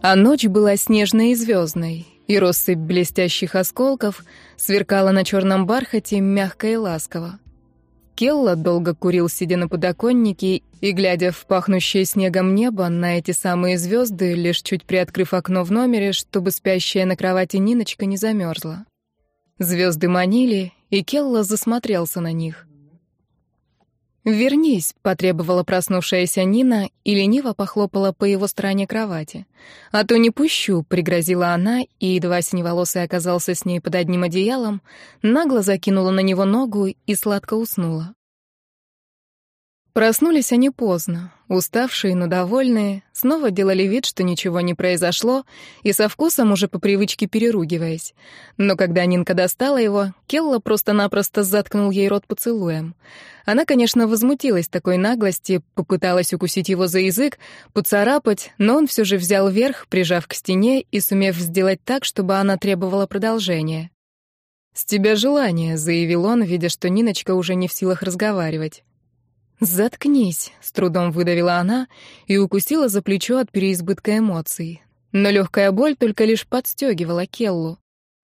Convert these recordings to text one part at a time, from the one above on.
А ночь была снежной и звездной, и россыпь блестящих осколков сверкала на черном бархате мягко и ласково. Келла долго курил, сидя на подоконнике, и, глядя в пахнущее снегом небо, на эти самые звезды, лишь чуть приоткрыв окно в номере, чтобы спящая на кровати Ниночка не замерзла. Звезды манили, и Келла засмотрелся на них. «Вернись», — потребовала проснувшаяся Нина и лениво похлопала по его стороне кровати. «А то не пущу», — пригрозила она, и едва синеволосый оказался с ней под одним одеялом, нагло закинула на него ногу и сладко уснула. Проснулись они поздно, уставшие, но довольные, снова делали вид, что ничего не произошло, и со вкусом уже по привычке переругиваясь. Но когда Нинка достала его, Келла просто-напросто заткнул ей рот поцелуем. Она, конечно, возмутилась такой наглости, попыталась укусить его за язык, поцарапать, но он все же взял верх, прижав к стене и сумев сделать так, чтобы она требовала продолжения. «С тебя желание», — заявил он, видя, что Ниночка уже не в силах разговаривать. «Заткнись», — с трудом выдавила она и укусила за плечо от переизбытка эмоций. Но легкая боль только лишь подстегивала Келлу.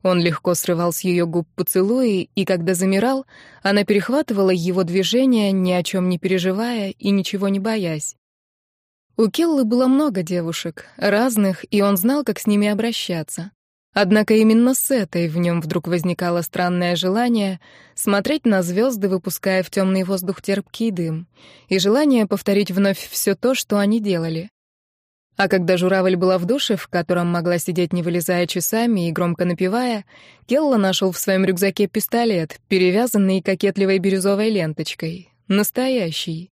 Он легко срывал с ее губ поцелуи, и когда замирал, она перехватывала его движения, ни о чем не переживая и ничего не боясь. У Келлы было много девушек, разных, и он знал, как с ними обращаться. Однако именно с этой в нем вдруг возникало странное желание смотреть на звезды, выпуская в темный воздух терпкий дым, и желание повторить вновь все то, что они делали. А когда журавль была в душе, в котором могла сидеть, не вылезая часами и громко напевая, Келла нашел в своем рюкзаке пистолет, перевязанный кокетливой бирюзовой ленточкой. Настоящий.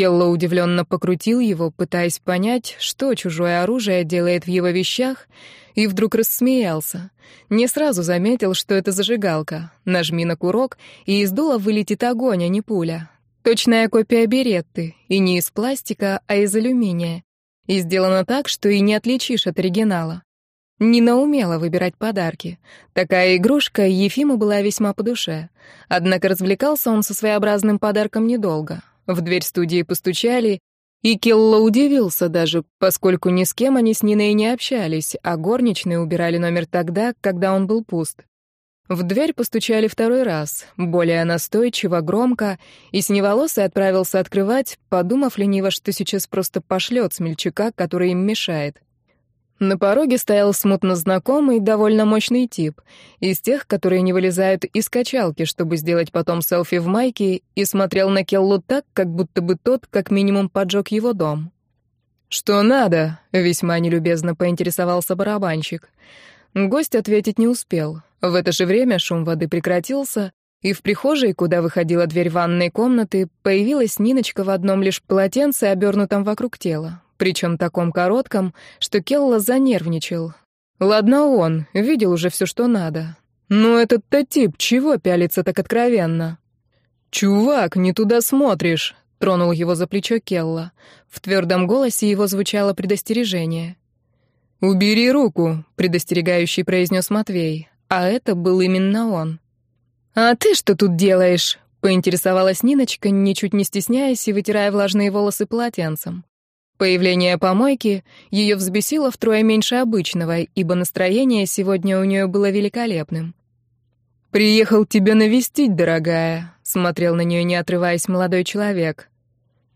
Келла удивленно покрутил его, пытаясь понять, что чужое оружие делает в его вещах, и вдруг рассмеялся. Не сразу заметил, что это зажигалка. Нажми на курок, и из дула вылетит огонь, а не пуля. Точная копия беретты, и не из пластика, а из алюминия. И сделано так, что и не отличишь от оригинала. Нина умела выбирать подарки. Такая игрушка Ефиму была весьма по душе. Однако развлекался он со своеобразным подарком недолго. В дверь студии постучали, и Келло удивился даже, поскольку ни с кем они с Ниной не общались, а горничные убирали номер тогда, когда он был пуст. В дверь постучали второй раз, более настойчиво, громко, и Синеволосый отправился открывать, подумав лениво, что сейчас просто пошлет смельчака, который им мешает. На пороге стоял смутно знакомый, довольно мощный тип, из тех, которые не вылезают из качалки, чтобы сделать потом селфи в майке, и смотрел на Келлу так, как будто бы тот как минимум поджег его дом. «Что надо?» — весьма нелюбезно поинтересовался барабанщик. Гость ответить не успел. В это же время шум воды прекратился, и в прихожей, куда выходила дверь ванной комнаты, появилась Ниночка в одном лишь полотенце, обернутом вокруг тела причем таком коротком, что Келла занервничал. Ладно он, видел уже все, что надо. Но этот-то тип чего пялится так откровенно? «Чувак, не туда смотришь», — тронул его за плечо Келла. В твердом голосе его звучало предостережение. «Убери руку», — предостерегающий произнес Матвей. А это был именно он. «А ты что тут делаешь?» — поинтересовалась Ниночка, ничуть не стесняясь и вытирая влажные волосы полотенцем. Появление помойки ее взбесило втрое меньше обычного, ибо настроение сегодня у нее было великолепным. «Приехал тебя навестить, дорогая», — смотрел на нее, не отрываясь, молодой человек.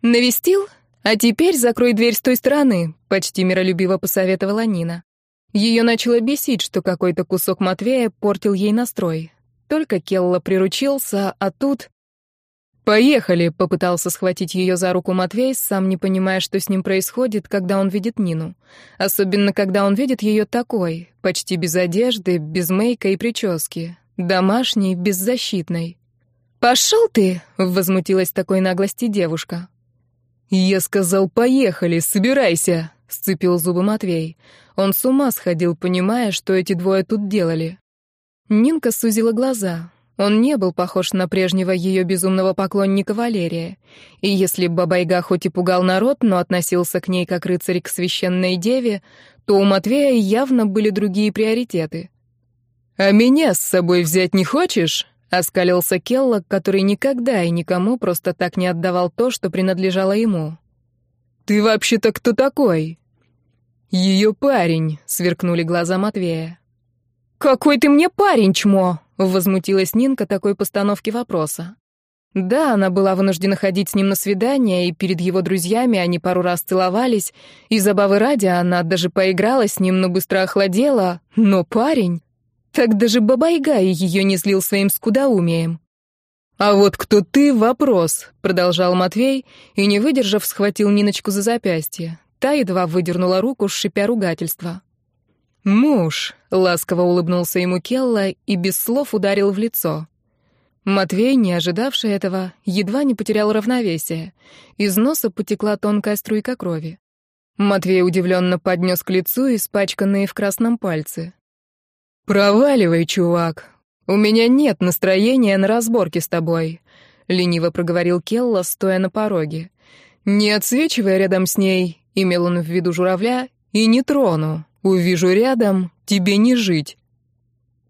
«Навестил? А теперь закрой дверь с той стороны», — почти миролюбиво посоветовала Нина. Ее начало бесить, что какой-то кусок Матвея портил ей настрой. Только Келла приручился, а тут... «Поехали!» — попытался схватить ее за руку Матвей, сам не понимая, что с ним происходит, когда он видит Нину. Особенно, когда он видит ее такой, почти без одежды, без мейка и прически, домашней, беззащитной. «Пошел ты!» — возмутилась такой наглости девушка. «Я сказал, поехали, собирайся!» — сцепил зубы Матвей. Он с ума сходил, понимая, что эти двое тут делали. Нинка сузила глаза. Он не был похож на прежнего ее безумного поклонника Валерия. И если Бабайга хоть и пугал народ, но относился к ней как рыцарь к священной деве, то у Матвея явно были другие приоритеты. «А меня с собой взять не хочешь?» — оскалился Келлок, который никогда и никому просто так не отдавал то, что принадлежало ему. «Ты вообще-то кто такой?» «Ее парень», — сверкнули глаза Матвея. «Какой ты мне парень, чмо!» — возмутилась Нинка такой постановки вопроса. Да, она была вынуждена ходить с ним на свидание, и перед его друзьями они пару раз целовались, и забавы ради она даже поиграла с ним, но быстро охладела. Но парень... Так даже Бабайгай ее не злил своим скудоумием. «А вот кто ты — вопрос», — продолжал Матвей, и, не выдержав, схватил Ниночку за запястье. Та едва выдернула руку, шипя ругательства. «Муж», — ласково улыбнулся ему Келла и без слов ударил в лицо. Матвей, не ожидавший этого, едва не потерял равновесие. Из носа потекла тонкая струйка крови. Матвей удивленно поднес к лицу испачканные в красном пальцы. «Проваливай, чувак. У меня нет настроения на разборки с тобой», — лениво проговорил Келла, стоя на пороге. «Не отсвечивая рядом с ней», — имел он в виду журавля, — «и не трону. Увижу рядом, тебе не жить».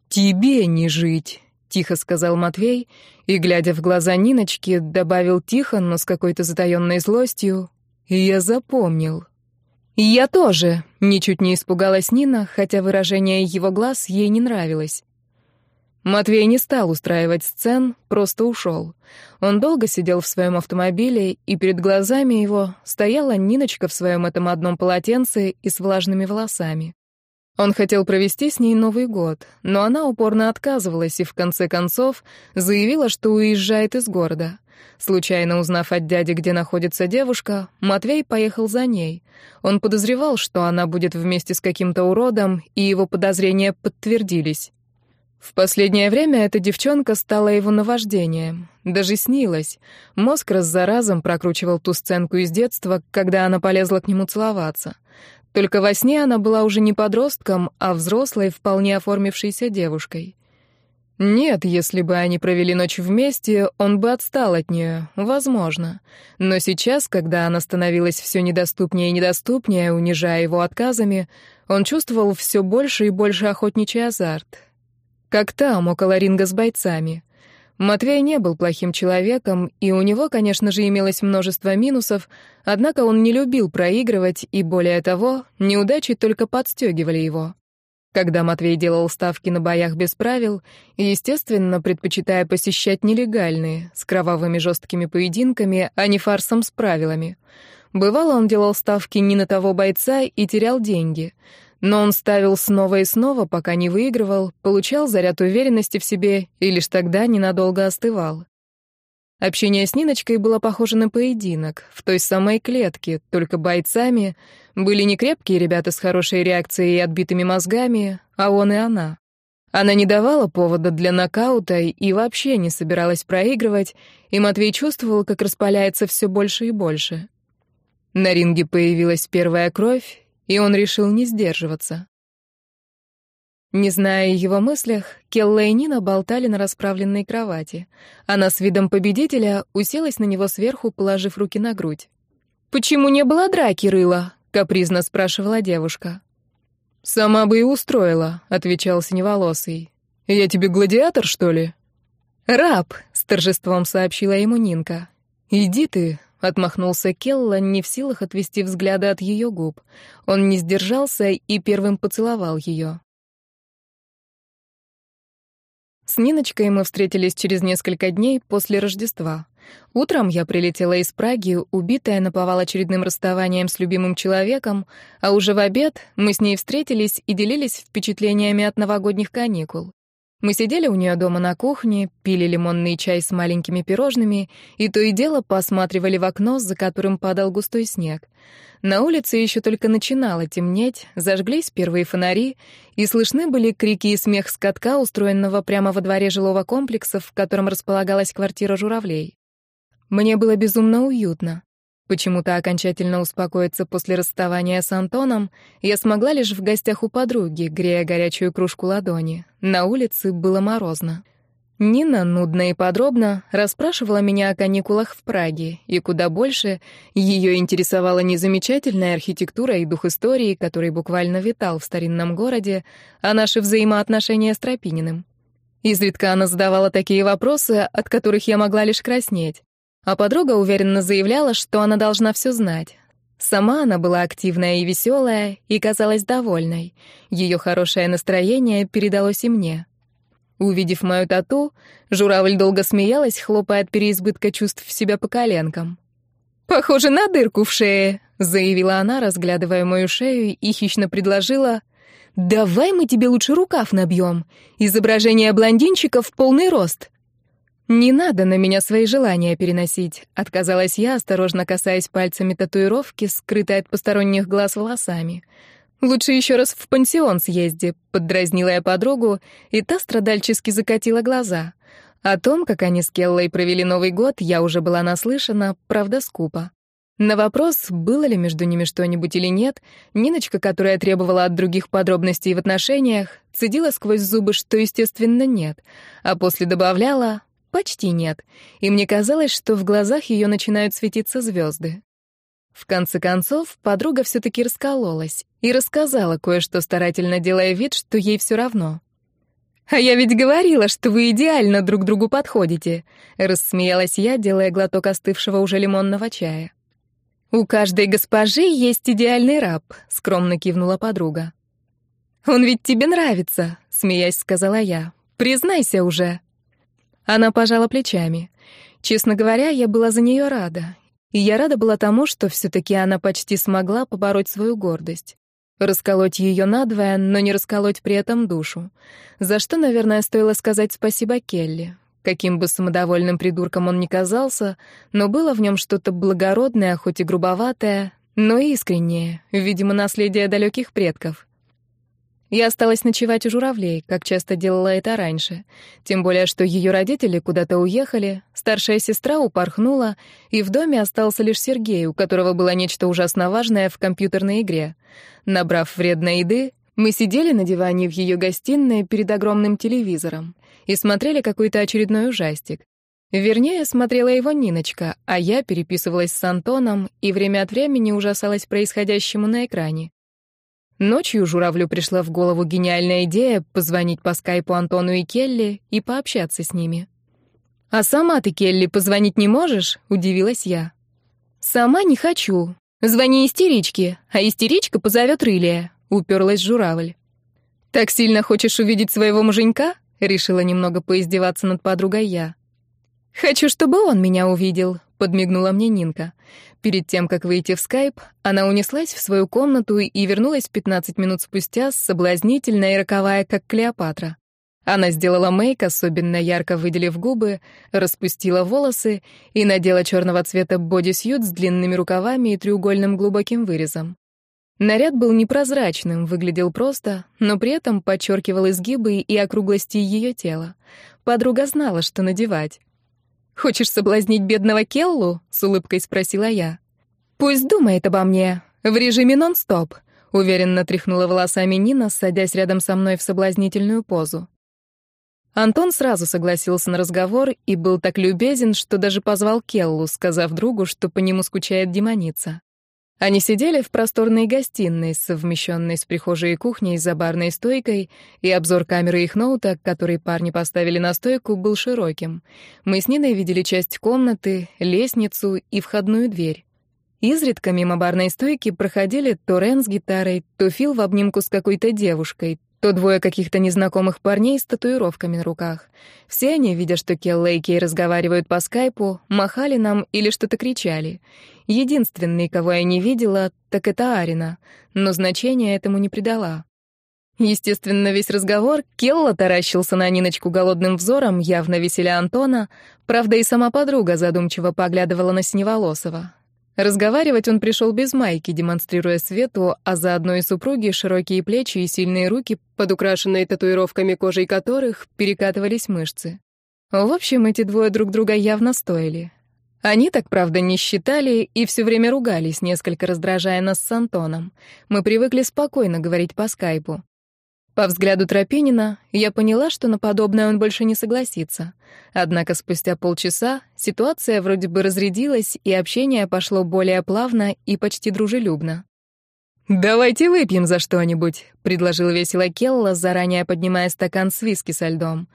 «Тебе не жить», тихо сказал Матвей и, глядя в глаза Ниночки, добавил тихо, но с какой-то затаённой злостью, «И я запомнил». «И я тоже», — ничуть не испугалась Нина, хотя выражение его глаз ей не нравилось. Матвей не стал устраивать сцен, просто ушел. Он долго сидел в своем автомобиле, и перед глазами его стояла Ниночка в своем этом одном полотенце и с влажными волосами. Он хотел провести с ней Новый год, но она упорно отказывалась и в конце концов заявила, что уезжает из города. Случайно узнав от дяди, где находится девушка, Матвей поехал за ней. Он подозревал, что она будет вместе с каким-то уродом, и его подозрения подтвердились. В последнее время эта девчонка стала его наваждением. Даже снилась. Мозг раз за разом прокручивал ту сценку из детства, когда она полезла к нему целоваться. Только во сне она была уже не подростком, а взрослой, вполне оформившейся девушкой. Нет, если бы они провели ночь вместе, он бы отстал от нее, возможно. Но сейчас, когда она становилась все недоступнее и недоступнее, унижая его отказами, он чувствовал все больше и больше охотничий азарт. Как там, около ринга с бойцами. Матвей не был плохим человеком, и у него, конечно же, имелось множество минусов, однако он не любил проигрывать, и более того, неудачи только подстегивали его. Когда Матвей делал ставки на боях без правил, естественно, предпочитая посещать нелегальные, с кровавыми жесткими поединками, а не фарсом с правилами. Бывало, он делал ставки не на того бойца и терял деньги — но он ставил снова и снова, пока не выигрывал, получал заряд уверенности в себе и лишь тогда ненадолго остывал. Общение с Ниночкой было похоже на поединок, в той самой клетке, только бойцами. Были не крепкие ребята с хорошей реакцией и отбитыми мозгами, а он и она. Она не давала повода для нокаута и вообще не собиралась проигрывать, и Матвей чувствовал, как распаляется все больше и больше. На ринге появилась первая кровь, и он решил не сдерживаться. Не зная о его мыслях, Келла и Нина болтали на расправленной кровати. Она с видом победителя уселась на него сверху, положив руки на грудь. «Почему не было драки, Рыла?» — капризно спрашивала девушка. «Сама бы и устроила», — отвечал Синеволосый. «Я тебе гладиатор, что ли?» «Раб», — с торжеством сообщила ему Нинка. «Иди ты, Отмахнулся Келла, не в силах отвести взгляда от ее губ. Он не сдержался и первым поцеловал ее. С Ниночкой мы встретились через несколько дней после Рождества. Утром я прилетела из Праги, убитая наповал очередным расставанием с любимым человеком, а уже в обед мы с ней встретились и делились впечатлениями от новогодних каникул. Мы сидели у нее дома на кухне, пили лимонный чай с маленькими пирожными и то и дело посматривали в окно, за которым падал густой снег. На улице еще только начинало темнеть, зажглись первые фонари, и слышны были крики и смех скотка, устроенного прямо во дворе жилого комплекса, в котором располагалась квартира журавлей. Мне было безумно уютно. Почему-то окончательно успокоиться после расставания с Антоном я смогла лишь в гостях у подруги, грея горячую кружку ладони. На улице было морозно. Нина нудно и подробно расспрашивала меня о каникулах в Праге, и куда больше ее интересовала не замечательная архитектура и дух истории, который буквально витал в старинном городе, а наши взаимоотношения с Тропининым. Изредка она задавала такие вопросы, от которых я могла лишь краснеть. А подруга уверенно заявляла, что она должна все знать. Сама она была активная и веселая, и казалась довольной. Ее хорошее настроение передалось и мне. Увидев мою тату, журавль долго смеялась, хлопая от переизбытка чувств в себя по коленкам. «Похоже на дырку в шее», — заявила она, разглядывая мою шею, и хищно предложила «Давай мы тебе лучше рукав набьем. Изображение блондинчика в полный рост». «Не надо на меня свои желания переносить», — отказалась я, осторожно касаясь пальцами татуировки, скрытой от посторонних глаз волосами. «Лучше еще раз в пансион съезди», — поддразнила я подругу, и та страдальчески закатила глаза. О том, как они с Келлой провели Новый год, я уже была наслышана, правда, скупо. На вопрос, было ли между ними что-нибудь или нет, Ниночка, которая требовала от других подробностей в отношениях, цедила сквозь зубы, что, естественно, нет, а после добавляла «почти нет», и мне казалось, что в глазах ее начинают светиться звезды. В конце концов, подруга все-таки раскололась и рассказала кое-что, старательно делая вид, что ей все равно. «А я ведь говорила, что вы идеально друг другу подходите», — рассмеялась я, делая глоток остывшего уже лимонного чая. «У каждой госпожи есть идеальный раб», — скромно кивнула подруга. «Он ведь тебе нравится», — смеясь сказала я. «Признайся уже». Она пожала плечами. Честно говоря, я была за нее рада. И я рада была тому, что все-таки она почти смогла побороть свою гордость. Расколоть ее надвое, но не расколоть при этом душу. За что, наверное, стоило сказать спасибо Келли. Каким бы самодовольным придурком он ни казался, но было в нем что-то благородное, хоть и грубоватое, но искреннее, видимо, наследие далеких предков. Я осталась ночевать у журавлей, как часто делала это раньше. Тем более, что ее родители куда-то уехали, старшая сестра упорхнула, и в доме остался лишь Сергей, у которого было нечто ужасно важное в компьютерной игре. Набрав вредной еды, мы сидели на диване в ее гостиной перед огромным телевизором и смотрели какой-то очередной ужастик. Вернее, смотрела его Ниночка, а я переписывалась с Антоном и время от времени ужасалась происходящему на экране. Ночью Журавлю пришла в голову гениальная идея позвонить по скайпу Антону и Келли и пообщаться с ними. «А сама ты, Келли, позвонить не можешь?» — удивилась я. «Сама не хочу. Звони истеричке, а истеричка позовет Рылия», — уперлась Журавль. «Так сильно хочешь увидеть своего муженька?» Решила немного поиздеваться над подругой я. «Хочу, чтобы он меня увидел», — подмигнула мне Нинка. Перед тем, как выйти в скайп, она унеслась в свою комнату и вернулась 15 минут спустя, соблазнительная и роковая, как Клеопатра. Она сделала мейк, особенно ярко выделив губы, распустила волосы и надела черного цвета бодисьют с длинными рукавами и треугольным глубоким вырезом. Наряд был непрозрачным, выглядел просто, но при этом подчеркивал изгибы и округлости ее тела. Подруга знала, что надевать. «Хочешь соблазнить бедного Келлу?» — с улыбкой спросила я. «Пусть думает обо мне. В режиме нон-стоп», — уверенно тряхнула волосами Нина, садясь рядом со мной в соблазнительную позу. Антон сразу согласился на разговор и был так любезен, что даже позвал Келлу, сказав другу, что по нему скучает демоница. Они сидели в просторной гостиной, совмещенной с прихожей и кухней за барной стойкой, и обзор камеры их ноута, который парни поставили на стойку, был широким. Мы с Ниной видели часть комнаты, лестницу и входную дверь. Изредка мимо барной стойки проходили то Рен с гитарой, то Фил в обнимку с какой-то девушкой, то двое каких-то незнакомых парней с татуировками на руках. Все они, видя, что Келла и Кей разговаривают по скайпу, махали нам или что-то кричали. Единственный, кого я не видела, так это Арина, но значения этому не придала. Естественно, весь разговор Келла таращился на Ниночку голодным взором, явно веселя Антона, правда и сама подруга задумчиво поглядывала на Синеволосова. Разговаривать он пришел без майки, демонстрируя свету, а заодно и супруги широкие плечи и сильные руки, под украшенные татуировками кожей которых перекатывались мышцы. В общем, эти двое друг друга явно стоили. Они так, правда, не считали и все время ругались, несколько раздражая нас с Антоном. Мы привыкли спокойно говорить по скайпу. По взгляду Тропинина я поняла, что на подобное он больше не согласится. Однако спустя полчаса ситуация вроде бы разрядилась, и общение пошло более плавно и почти дружелюбно. «Давайте выпьем за что-нибудь», — предложил весело Келла, заранее поднимая стакан с виски со льдом.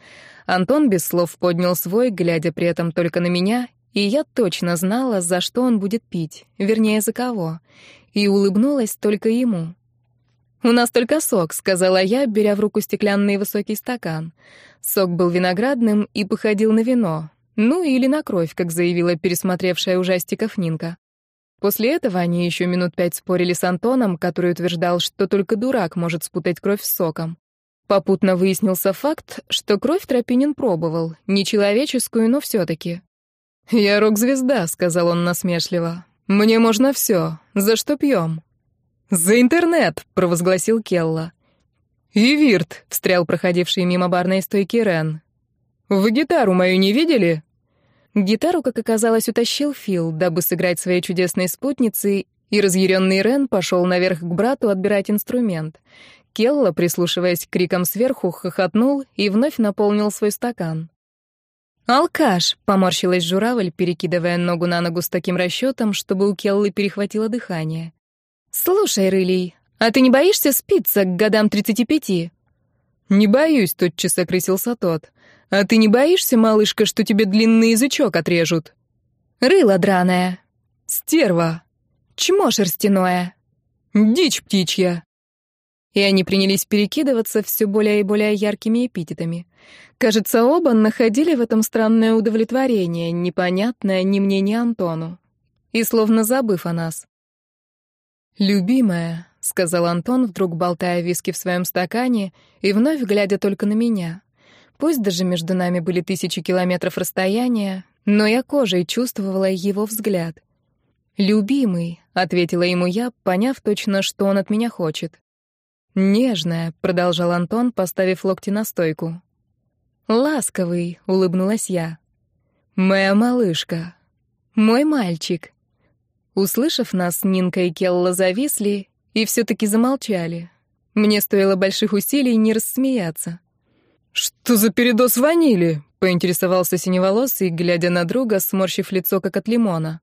Антон без слов поднял свой, глядя при этом только на меня, и я точно знала, за что он будет пить, вернее, за кого, и улыбнулась только ему. «У нас только сок», — сказала я, беря в руку стеклянный высокий стакан. Сок был виноградным и походил на вино. Ну, или на кровь, как заявила пересмотревшая ужастиков Нинка. После этого они еще минут пять спорили с Антоном, который утверждал, что только дурак может спутать кровь с соком. Попутно выяснился факт, что кровь Тропинин пробовал, не человеческую, но все-таки. «Я рок-звезда», — сказал он насмешливо. «Мне можно все. За что пьем?» «За интернет!» — провозгласил Келла. «И Вирт!» — встрял проходивший мимо барной стойки Рен. «Вы гитару мою не видели?» Гитару, как оказалось, утащил Фил, дабы сыграть своей чудесной спутницей, и разъяренный Рен пошел наверх к брату отбирать инструмент. Келла, прислушиваясь к крикам сверху, хохотнул и вновь наполнил свой стакан. «Алкаш!» — поморщилась журавль, перекидывая ногу на ногу с таким расчетом, чтобы у Келлы перехватило дыхание. «Слушай, Рылей, а ты не боишься спиться к годам тридцати пяти?» «Не боюсь», — тотчас окрысился тот. «А ты не боишься, малышка, что тебе длинный язычок отрежут?» «Рыло драное». «Стерва». «Чмо шерстяное». «Дичь птичья». И они принялись перекидываться все более и более яркими эпитетами. Кажется, оба находили в этом странное удовлетворение, непонятное ни мне, ни Антону. И словно забыв о нас. «Любимая», — сказал Антон, вдруг болтая виски в своем стакане и вновь глядя только на меня. Пусть даже между нами были тысячи километров расстояния, но я кожей чувствовала его взгляд. «Любимый», — ответила ему я, поняв точно, что он от меня хочет. «Нежная», — продолжал Антон, поставив локти на стойку. «Ласковый», — улыбнулась я. «Моя малышка. Мой мальчик». Услышав нас, Нинка и Келла зависли и все-таки замолчали. Мне стоило больших усилий не рассмеяться. «Что за передоз ванили?» — поинтересовался синеволосый, глядя на друга, сморщив лицо, как от лимона.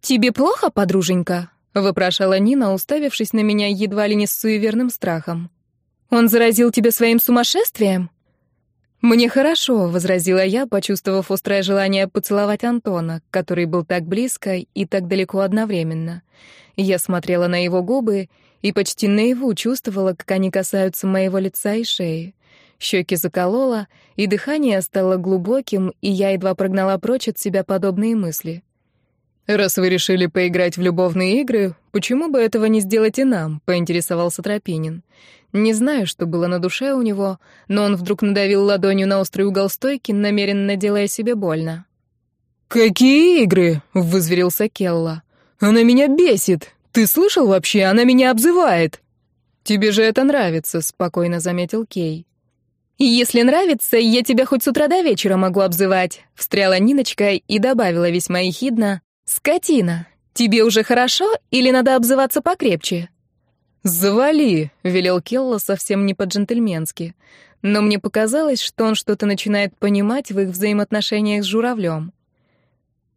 «Тебе плохо, подруженька?» — вопрошала Нина, уставившись на меня едва ли не с суеверным страхом. «Он заразил тебя своим сумасшествием?» «Мне хорошо», — возразила я, почувствовав острое желание поцеловать Антона, который был так близко и так далеко одновременно. Я смотрела на его губы и почти наяву чувствовала, как они касаются моего лица и шеи. Щеки заколола, и дыхание стало глубоким, и я едва прогнала прочь от себя подобные мысли. «Раз вы решили поиграть в любовные игры, почему бы этого не сделать и нам?» — поинтересовался Тропинин. Не знаю, что было на душе у него, но он вдруг надавил ладонью на острый угол стойки, намеренно делая себе больно. «Какие игры?» — вызверился Келла. «Она меня бесит! Ты слышал вообще? Она меня обзывает!» «Тебе же это нравится», — спокойно заметил Кей. «Если нравится, я тебя хоть с утра до вечера могу обзывать», — встряла Ниночка и добавила весьма ехидно. «Скотина, тебе уже хорошо или надо обзываться покрепче?» «Завали!» — велел Келла совсем не по-джентльменски. Но мне показалось, что он что-то начинает понимать в их взаимоотношениях с журавлем.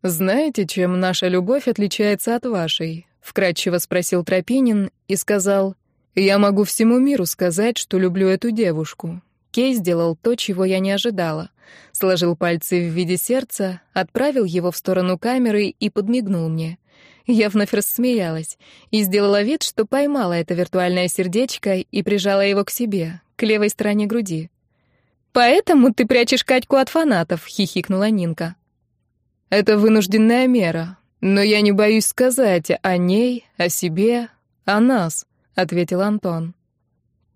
«Знаете, чем наша любовь отличается от вашей?» — вкратчиво спросил Тропинин и сказал, «Я могу всему миру сказать, что люблю эту девушку». Кей сделал то, чего я не ожидала. Сложил пальцы в виде сердца, отправил его в сторону камеры и подмигнул мне. Я вновь рассмеялась и сделала вид, что поймала это виртуальное сердечко и прижала его к себе, к левой стороне груди. «Поэтому ты прячешь Катьку от фанатов», — хихикнула Нинка. «Это вынужденная мера, но я не боюсь сказать о ней, о себе, о нас», — ответил Антон.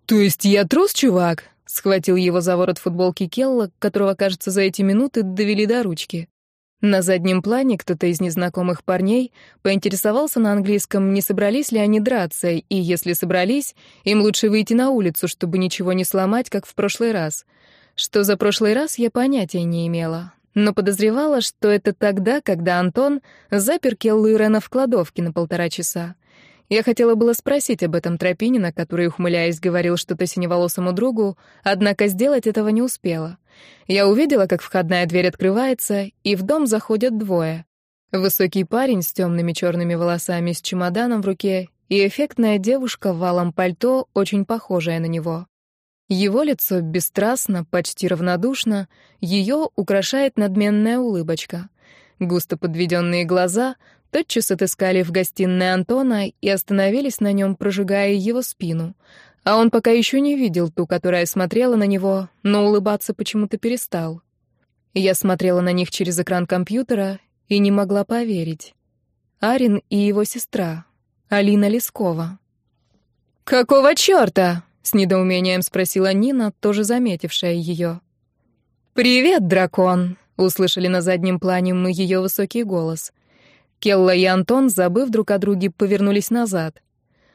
«То есть я трус, чувак?» — схватил его за ворот футболки Келла, которого, кажется, за эти минуты довели до ручки. На заднем плане кто-то из незнакомых парней поинтересовался на английском, не собрались ли они драться, и если собрались, им лучше выйти на улицу, чтобы ничего не сломать, как в прошлый раз. Что за прошлый раз, я понятия не имела, но подозревала, что это тогда, когда Антон запер Келлу и Рена в кладовке на полтора часа. Я хотела было спросить об этом Тропинина, который, ухмыляясь, говорил что-то синеволосому другу, однако сделать этого не успела. Я увидела, как входная дверь открывается, и в дом заходят двое. Высокий парень с темными черными волосами с чемоданом в руке и эффектная девушка в валом пальто, очень похожая на него. Его лицо бесстрастно, почти равнодушно, ее украшает надменная улыбочка. Густо подведенные глаза тотчас отыскали в гостиной Антона и остановились на нем, прожигая его спину. А он пока еще не видел ту, которая смотрела на него, но улыбаться почему-то перестал. Я смотрела на них через экран компьютера и не могла поверить. Арин и его сестра, Алина Лескова. «Какого чёрта?» — с недоумением спросила Нина, тоже заметившая ее. «Привет, дракон!» — услышали на заднем плане мы ее высокий голос. Келла и Антон, забыв друг о друге, повернулись назад.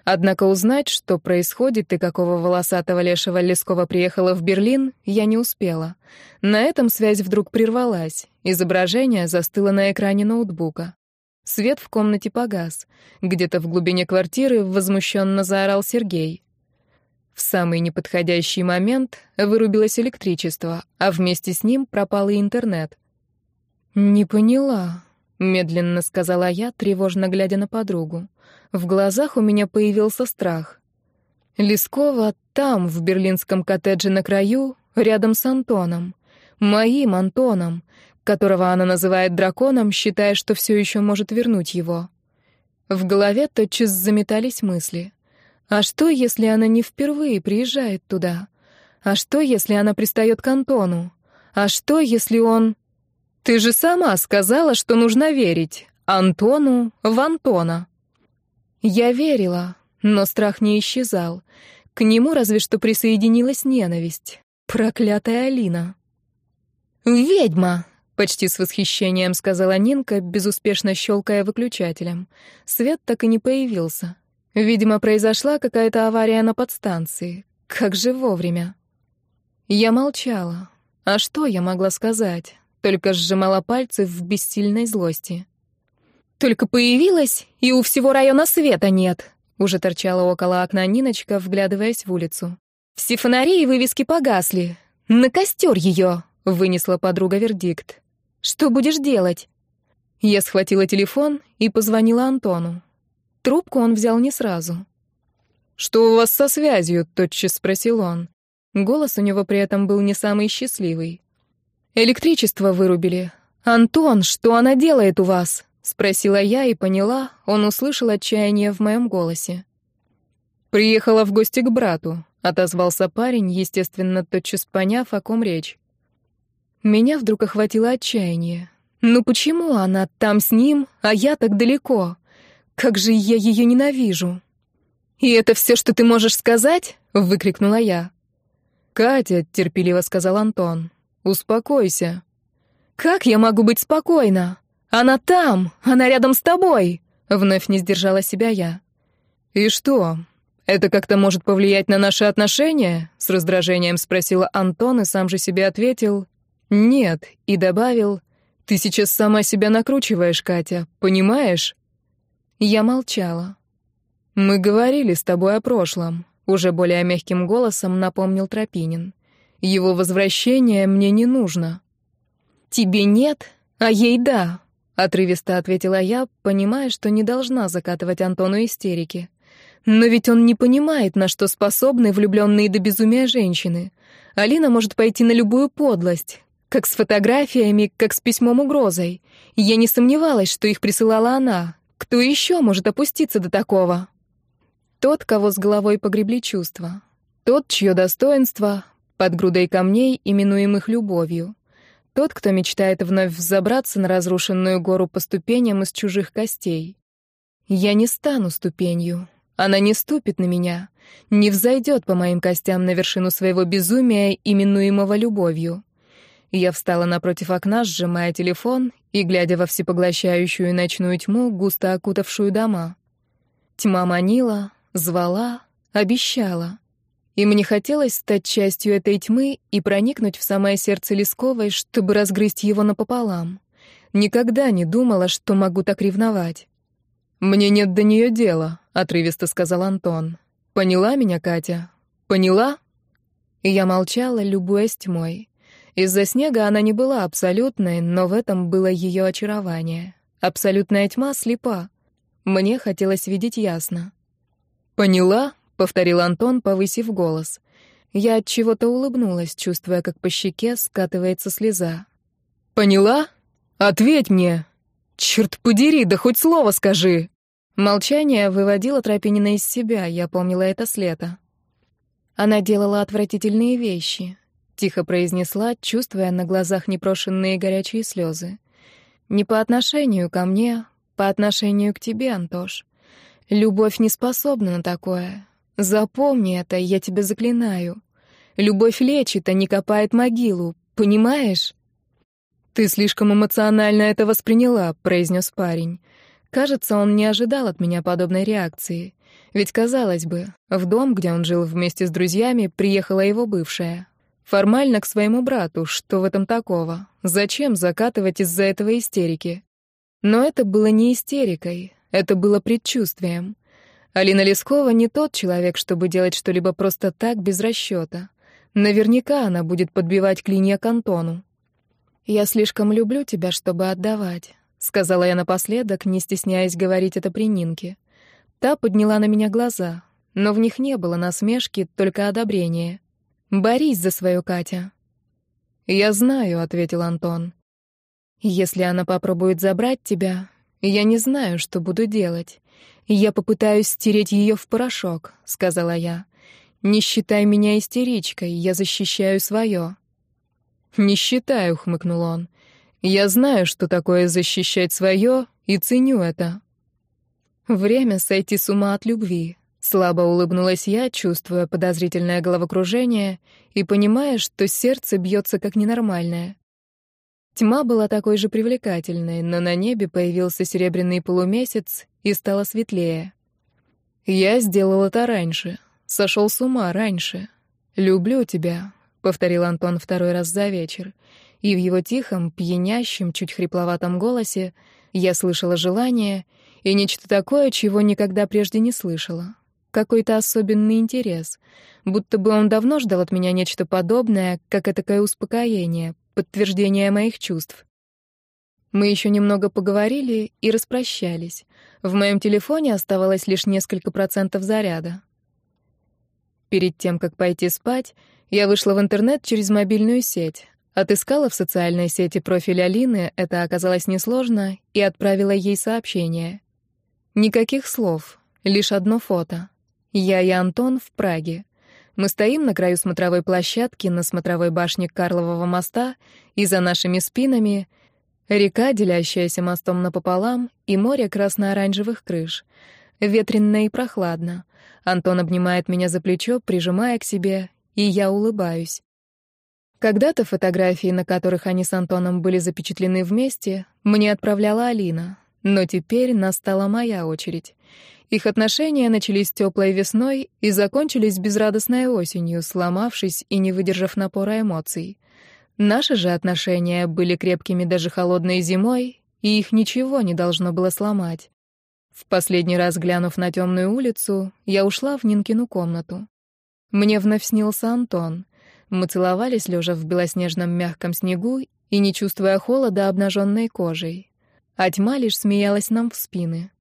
Однако узнать, что происходит и какого волосатого лешего Лескова приехала в Берлин, я не успела. На этом связь вдруг прервалась. Изображение застыло на экране ноутбука. Свет в комнате погас. Где-то в глубине квартиры возмущенно заорал Сергей. В самый неподходящий момент вырубилось электричество, а вместе с ним пропал и интернет. «Не поняла», — медленно сказала я, тревожно глядя на подругу. В глазах у меня появился страх. Лескова там, в берлинском коттедже на краю, рядом с Антоном. Моим Антоном, которого она называет драконом, считая, что все еще может вернуть его. В голове тотчас заметались мысли. А что, если она не впервые приезжает туда? А что, если она пристает к Антону? А что, если он... Ты же сама сказала, что нужно верить. Антону в Антона. Я верила, но страх не исчезал. К нему разве что присоединилась ненависть. Проклятая Алина. «Ведьма!» — почти с восхищением сказала Нинка, безуспешно щелкая выключателем. Свет так и не появился. Видимо, произошла какая-то авария на подстанции. Как же вовремя. Я молчала. А что я могла сказать? Только сжимала пальцы в бессильной злости. Только появилась, и у всего района света нет. Уже торчала около окна Ниночка, вглядываясь в улицу. Все фонари и вывески погасли. На костер ее, вынесла подруга вердикт. Что будешь делать? Я схватила телефон и позвонила Антону. Трубку он взял не сразу. «Что у вас со связью?» — тотчас спросил он. Голос у него при этом был не самый счастливый. «Электричество вырубили. Антон, что она делает у вас?» — спросила я и поняла, он услышал отчаяние в моем голосе. «Приехала в гости к брату», — отозвался парень, естественно, тотчас поняв, о ком речь. Меня вдруг охватило отчаяние. «Ну почему она там с ним, а я так далеко? Как же я ее ненавижу!» «И это все, что ты можешь сказать?» — выкрикнула я. «Катя», — терпеливо сказал Антон, — «успокойся». «Как я могу быть спокойна?» «Она там! Она рядом с тобой!» Вновь не сдержала себя я. «И что? Это как-то может повлиять на наши отношения?» С раздражением спросила Антон и сам же себе ответил «Нет» и добавил «Ты сейчас сама себя накручиваешь, Катя, понимаешь?» Я молчала. «Мы говорили с тобой о прошлом», — уже более мягким голосом напомнил Тропинин. «Его возвращение мне не нужно». «Тебе нет, а ей да», Отрывисто ответила я, понимая, что не должна закатывать Антону истерики. Но ведь он не понимает, на что способны влюбленные до безумия женщины. Алина может пойти на любую подлость, как с фотографиями, как с письмом угрозой. Я не сомневалась, что их присылала она. Кто еще может опуститься до такого? Тот, кого с головой погребли чувства. Тот, чье достоинство под грудой камней, именуемых любовью. Тот, кто мечтает вновь взобраться на разрушенную гору по ступеням из чужих костей. Я не стану ступенью. Она не ступит на меня, не взойдет по моим костям на вершину своего безумия, именуемого любовью. Я встала напротив окна, сжимая телефон и глядя во всепоглощающую ночную тьму, густо окутавшую дома. Тьма манила, звала, обещала. И мне хотелось стать частью этой тьмы и проникнуть в самое сердце Лесковой, чтобы разгрызть его напополам. Никогда не думала, что могу так ревновать. «Мне нет до нее дела», — отрывисто сказал Антон. «Поняла меня, Катя? Поняла?» И я молчала, любуясь тьмой. Из-за снега она не была абсолютной, но в этом было ее очарование. Абсолютная тьма слепа. Мне хотелось видеть ясно. «Поняла?» Повторил Антон, повысив голос. Я от чего-то улыбнулась, чувствуя, как по щеке скатывается слеза. Поняла? Ответь мне, «Черт подери, да хоть слово скажи!» Молчание выводило Тропинина из себя, я помнила это с лета. Она делала отвратительные вещи, тихо произнесла, чувствуя на глазах непрошенные горячие слезы. Не по отношению ко мне, по отношению к тебе, Антош. Любовь не способна на такое. Запомни это, я тебя заклинаю. Любовь лечит, а не копает могилу, понимаешь? Ты слишком эмоционально это восприняла, произнес парень. Кажется, он не ожидал от меня подобной реакции. Ведь, казалось бы, в дом, где он жил вместе с друзьями, приехала его бывшая. Формально к своему брату, что в этом такого? Зачем закатывать из-за этого истерики? Но это было не истерикой, это было предчувствием. Алина Лескова не тот человек, чтобы делать что-либо просто так, без расчета. Наверняка она будет подбивать клинья к Антону. «Я слишком люблю тебя, чтобы отдавать», — сказала я напоследок, не стесняясь говорить это при Нинке. Та подняла на меня глаза, но в них не было насмешки, только одобрение. Борись за свою Катя. Я знаю, ответил Антон. Если она попробует забрать тебя, я не знаю, что буду делать. Я попытаюсь стереть ее в порошок, сказала я. Не считай меня истеричкой, я защищаю свое. Не считаю, хмыкнул он. Я знаю, что такое защищать свое, и ценю это. Время сойти с ума от любви, Слабо улыбнулась я, чувствуя подозрительное головокружение и понимая, что сердце бьется как ненормальное. Тьма была такой же привлекательной, но на небе появился серебряный полумесяц и стало светлее. «Я сделал это раньше. Сошел с ума раньше. Люблю тебя», — повторил Антон второй раз за вечер. И в его тихом, пьянящем, чуть хрипловатом голосе я слышала желание и нечто такое, чего никогда прежде не слышала какой-то особенный интерес, будто бы он давно ждал от меня нечто подобное, как этакое успокоение, подтверждение моих чувств. Мы еще немного поговорили и распрощались. В моем телефоне оставалось лишь несколько процентов заряда. Перед тем, как пойти спать, я вышла в интернет через мобильную сеть, отыскала в социальной сети профиль Алины, это оказалось несложно, и отправила ей сообщение. Никаких слов, лишь одно фото. Я и Антон в Праге. Мы стоим на краю смотровой площадки на смотровой башне Карлового моста, и за нашими спинами река, делящаяся мостом напополам, и море красно-оранжевых крыш. Ветренно и прохладно. Антон обнимает меня за плечо, прижимая к себе, и я улыбаюсь. Когда-то фотографии, на которых они с Антоном были запечатлены вместе, мне отправляла Алина, но теперь настала моя очередь. Их отношения начались теплой весной и закончились безрадостной осенью, сломавшись и не выдержав напора эмоций. Наши же отношения были крепкими даже холодной зимой, и их ничего не должно было сломать. В последний раз глянув на темную улицу, я ушла в Нинкину комнату. Мне вновь снился Антон. Мы целовались, лежа в белоснежном мягком снегу и не чувствуя холода обнаженной кожей. А тьма лишь смеялась нам в спины.